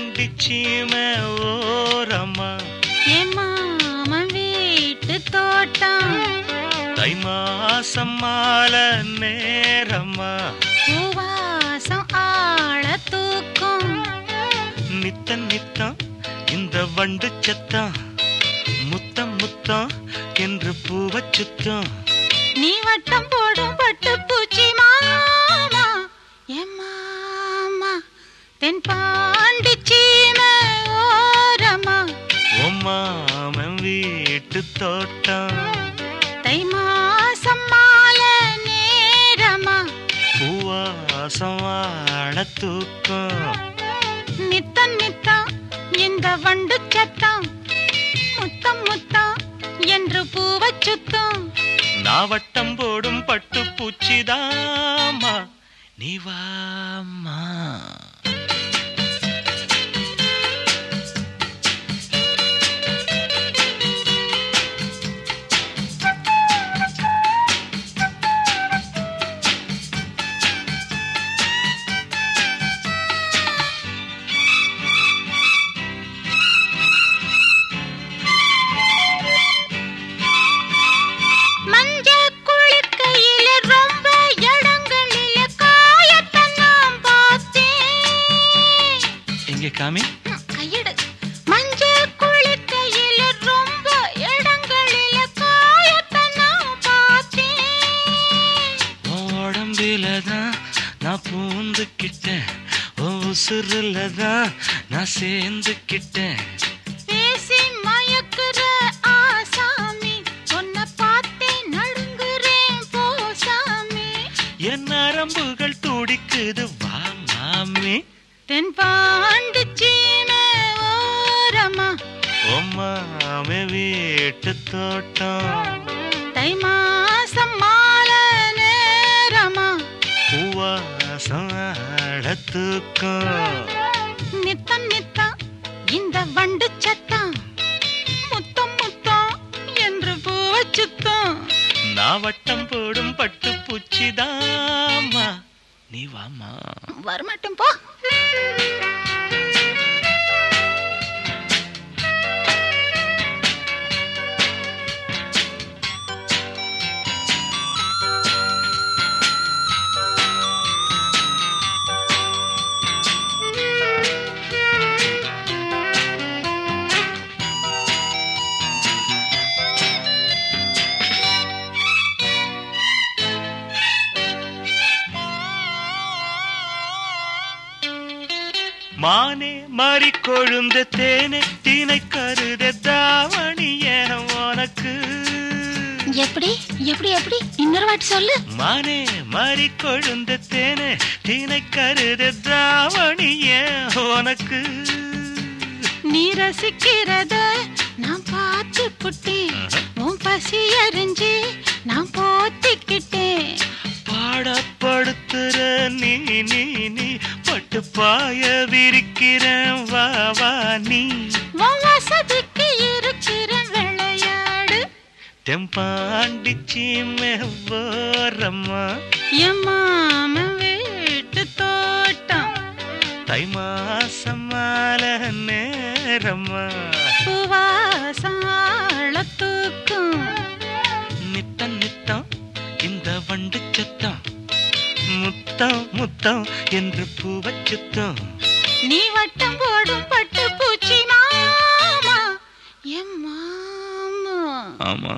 சீமை ஓரம்மா மாமன் வீட்டு தோட்டம். தை மாசம் மாலை நேரம்மா பூவாசம் ஆள தூக்கும். நித்தம் நித்தம் இந்த வண்டு சத்தம். முத்தம் முத்தம் என்று பூவச் சுத்தம். நீ வட்டம் போடும் பட்டு பூச்சி மாமா. என் மாமா தை மாசம் மாலை நேரமா பூவாசம் வாழ தூக்கம் நித்தம் நித்தம் இந்த வண்டு சத்தம். முத்தம் முத்தம் என்று பூவச் சுத்தம். நாவட்டம் போடும் பட்டு பூச்சிதாமா நீ வாம்மா எங்க காமி. நான் பூந்துக்கிட்டேன். உன் உசுருல தான் நான் சேர்ந்துக்கிட்டேன். பேசி மயக்குற ஆசாமி உன்னை பார்த்தே நடுங்குறேன் போசாமி என் நரம்புகள் துடிக்குது வா மாமி. தென் வீட்டு தோட்டம் தை மாசம் மாலை நேரமா? பூவாசம் ஆட தூக்கம் நித்தம் நித்தம் இந்த வண்டு சத்தம் முத்தம் முத்தம் என்று பூவை சுத்தம் நான் வட்டம் போடும் பட்டு பூச்சிதாமா நீ வாமா வரமாட்டோம் போ. மானே மாறி கொழுந்த தேனே தீனை கருத தாவணிய உனக்கு. எப்படி? எப்படி எப்படி? இன்னொரு வாட்டி சொல்லு. மானே மாறி கொழுந்த தேனே தீனை கருத தாவணிய உனக்கு. நீ ரசிக்கிறத நான் பார்த்து புட்டேன். உன் பசி அறிஞ்சு நான் போத்திக்கிட்டேன். பாடப்படுத்துற நீ நீ நீ பட்டு பாய விரிக்கிறேன். வா வா நீ. வசதிக்கு இருக்கிற விளையாடு. தெம்பாண்டிச்சி மெவ்வரம்மா. என் மாமன் வீட்டு தோட்டம். தை மாசம் மாலை நேரம்மா. சுவாசம் ஆள தூக்கும். நித்தம் நித்தம் இந்த வண்டு முத்தம் முத்தம் என்று பூவச் சுத்தம் நீ வட்டம் போடும் பட்டு பூச்சி மாமா. என் மாமா. ஆமா.